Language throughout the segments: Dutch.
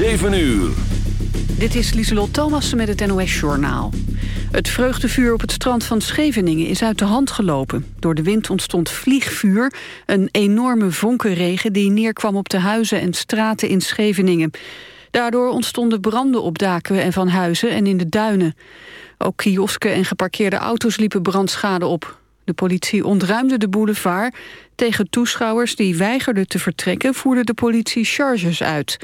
7 uur. Dit is Lieselot Thomassen met het NOS-journaal. Het vreugdevuur op het strand van Scheveningen is uit de hand gelopen. Door de wind ontstond vliegvuur, een enorme vonkenregen... die neerkwam op de huizen en straten in Scheveningen. Daardoor ontstonden branden op daken en van huizen en in de duinen. Ook kiosken en geparkeerde auto's liepen brandschade op. De politie ontruimde de boulevard. Tegen toeschouwers die weigerden te vertrekken... voerde de politie charges uit...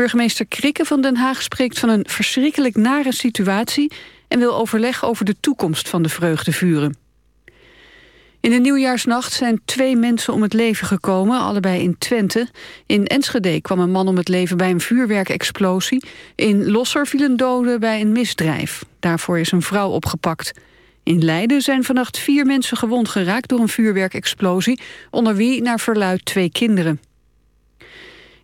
Burgemeester Krikke van Den Haag spreekt van een verschrikkelijk nare situatie... en wil overleg over de toekomst van de vreugdevuren. In de nieuwjaarsnacht zijn twee mensen om het leven gekomen, allebei in Twente. In Enschede kwam een man om het leven bij een vuurwerkexplosie. In Losser viel een dode bij een misdrijf. Daarvoor is een vrouw opgepakt. In Leiden zijn vannacht vier mensen gewond geraakt door een vuurwerkexplosie... onder wie naar verluid twee kinderen.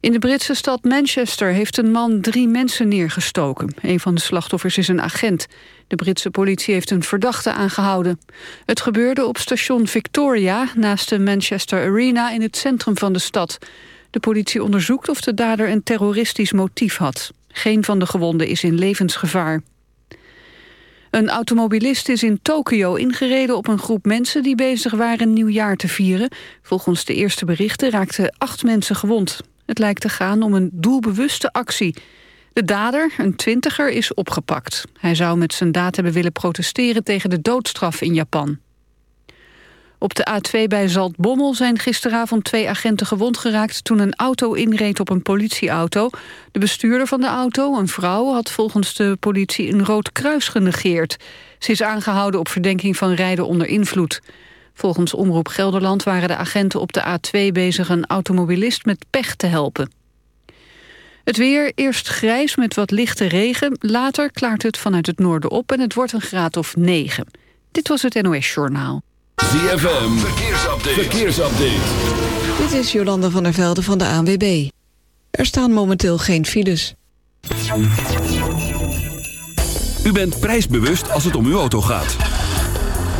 In de Britse stad Manchester heeft een man drie mensen neergestoken. Een van de slachtoffers is een agent. De Britse politie heeft een verdachte aangehouden. Het gebeurde op station Victoria naast de Manchester Arena in het centrum van de stad. De politie onderzoekt of de dader een terroristisch motief had. Geen van de gewonden is in levensgevaar. Een automobilist is in Tokio ingereden op een groep mensen... die bezig waren nieuwjaar te vieren. Volgens de eerste berichten raakten acht mensen gewond. Het lijkt te gaan om een doelbewuste actie. De dader, een twintiger, is opgepakt. Hij zou met zijn daad hebben willen protesteren tegen de doodstraf in Japan. Op de A2 bij Zaltbommel zijn gisteravond twee agenten gewond geraakt... toen een auto inreed op een politieauto. De bestuurder van de auto, een vrouw, had volgens de politie een rood kruis genegeerd. Ze is aangehouden op verdenking van rijden onder invloed. Volgens Omroep Gelderland waren de agenten op de A2 bezig een automobilist met pech te helpen. Het weer, eerst grijs met wat lichte regen. Later klaart het vanuit het noorden op en het wordt een graad of 9. Dit was het NOS Journaal. ZFM, verkeersupdate. verkeersupdate. Dit is Jolanda van der Velde van de ANWB. Er staan momenteel geen files. U bent prijsbewust als het om uw auto gaat.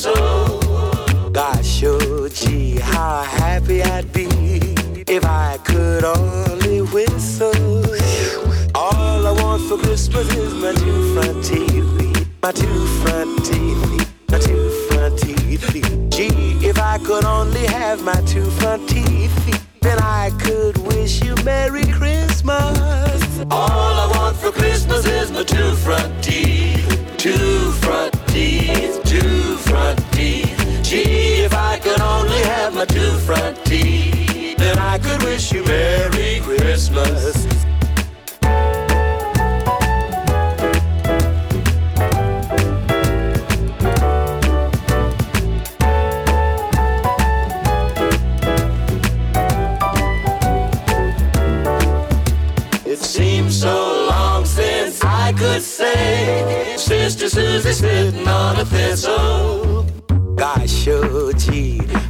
So, God showed gee how happy I'd be if I could only whistle. All I want for Christmas is my two front teeth, my two front teeth, my two front teeth. Gee, if I could only have my two front teeth, then I could wish you merry. guarantee that I could wish you Merry Christmas. say Sister Susie sitting on a thistle Gosh, oh, showed you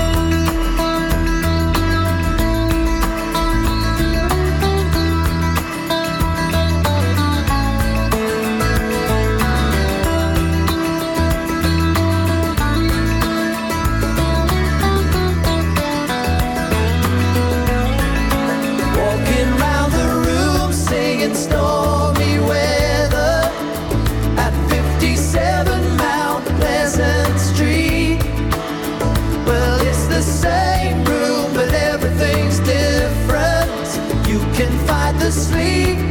Sleep,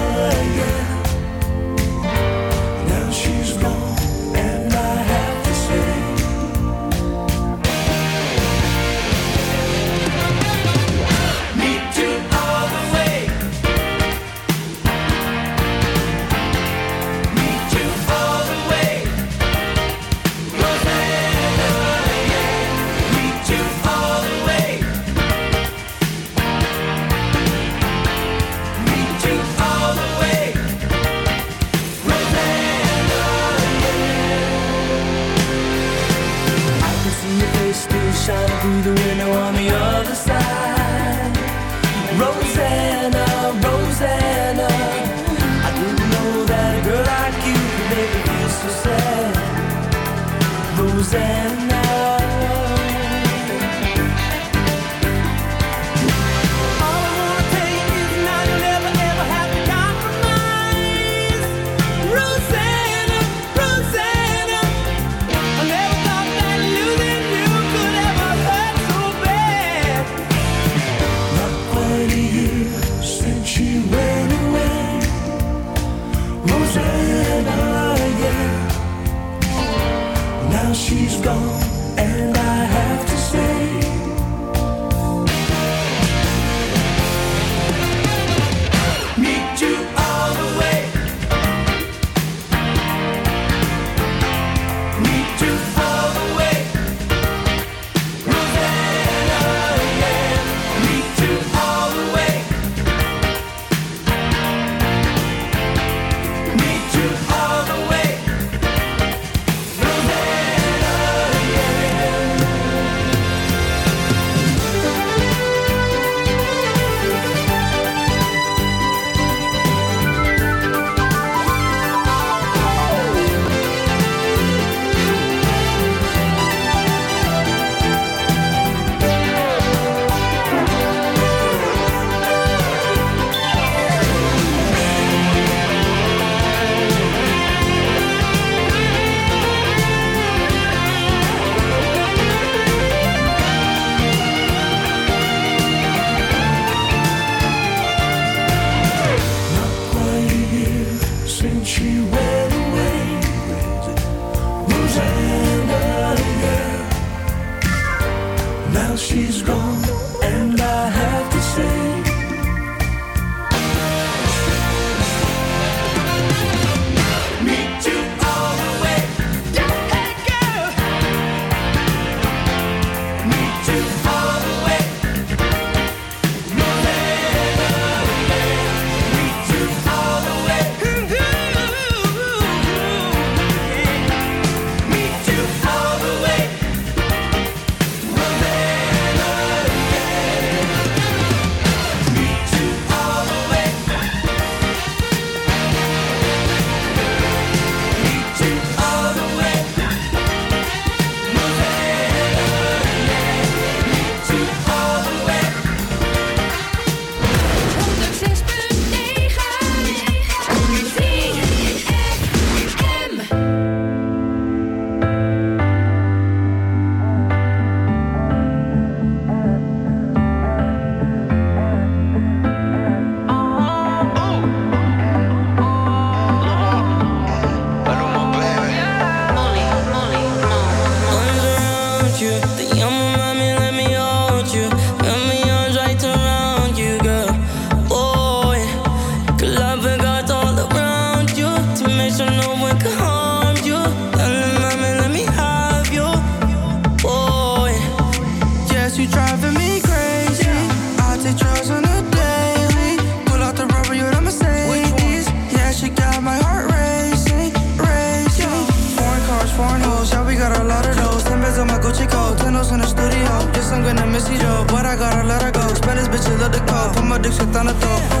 again. The code. Put my dick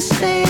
the same